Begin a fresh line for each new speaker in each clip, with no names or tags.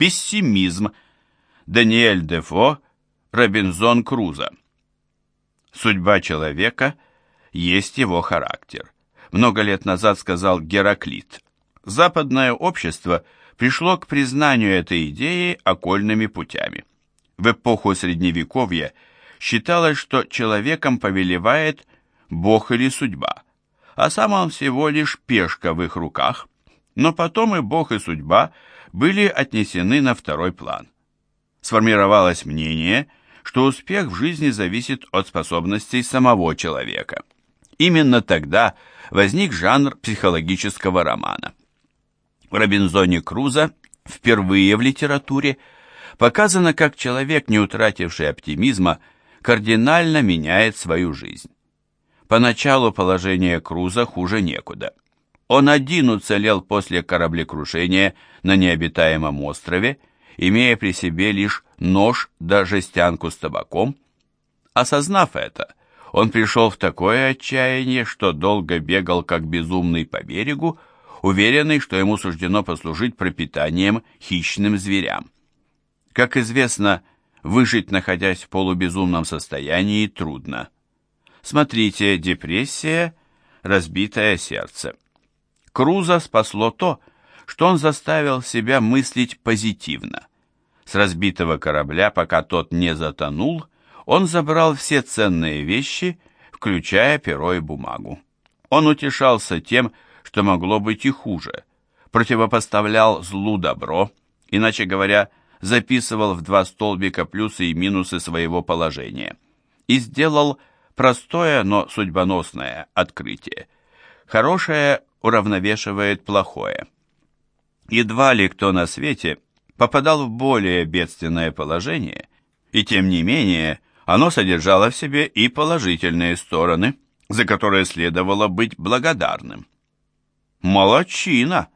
Пессимизм. Даниэль Дефо, Робинзон Крузо. Судьба человека есть его характер. Много лет назад сказал Гераклит. Западное общество пришло к признанию этой идеи окольными путями. В эпоху Средневековья считалось, что человеком повелевает Бог или судьба, а сам он всего лишь пешка в их руках, но потом и Бог, и судьба были отнесены на второй план. Сформировалось мнение, что успех в жизни зависит от способностей самого человека. Именно тогда возник жанр психологического романа. В Робинзоне Крузо впервые в литературе показано, как человек, не утративший оптимизма, кардинально меняет свою жизнь. Поначалу положение Круза хуже некуда. Он один уцелел после кораблекрушения на необитаемом острове, имея при себе лишь нож да жестянку с табаком. Осознав это, он пришел в такое отчаяние, что долго бегал как безумный по берегу, уверенный, что ему суждено послужить пропитанием хищным зверям. Как известно, выжить, находясь в полубезумном состоянии, трудно. Смотрите «Депрессия. Разбитое сердце». Круза спасло то, что он заставил себя мыслить позитивно. С разбитого корабля, пока тот не затонул, он забрал все ценные вещи, включая перо и бумагу. Он утешался тем, что могло быть и хуже, противопоставлял злу добро, иначе говоря, записывал в два столбика плюсы и минусы своего положения и сделал простое, но судьбоносное открытие. Хорошее уравновешивает плохое. Едва ли кто на свете попадал в более бедственное положение, и тем не менее оно содержало в себе и положительные стороны, за которые следовало быть благодарным. Молодчина!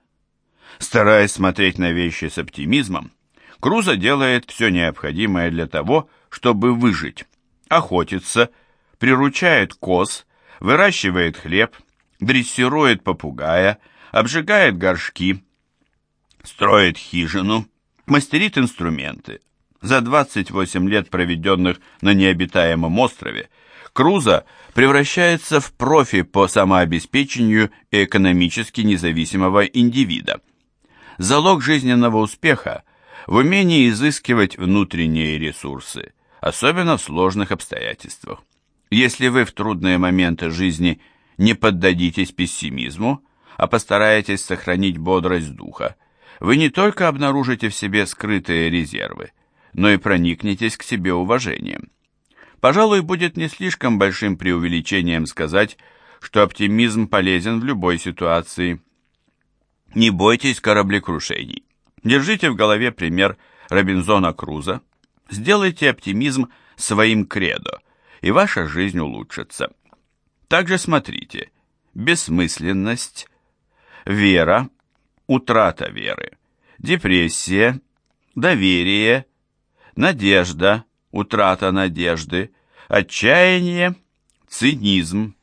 Стараясь смотреть на вещи с оптимизмом, Круза делает все необходимое для того, чтобы выжить. Охотится, приручает коз, выращивает хлеб, дрессирует попугая, обжигает горшки, строит хижину, мастерит инструменты. За 28 лет, проведенных на необитаемом острове, Круза превращается в профи по самообеспечению экономически независимого индивида. Залог жизненного успеха в умении изыскивать внутренние ресурсы, особенно в сложных обстоятельствах. Если вы в трудные моменты жизни не поддадитесь пессимизму, а постараетесь сохранить бодрость духа, вы не только обнаружите в себе скрытые резервы, но и проникнетесь к себе уважением. Пожалуй, будет не слишком большим преувеличением сказать, что оптимизм полезен в любой ситуации. Не бойтесь кораблекрушений. Держите в голове пример Робинзона Круза. Сделайте оптимизм своим кредо, и ваша жизнь улучшится. Также смотрите. Бессмысленность, вера, утрата веры, депрессия, доверие, надежда, утрата надежды, отчаяние, цинизм,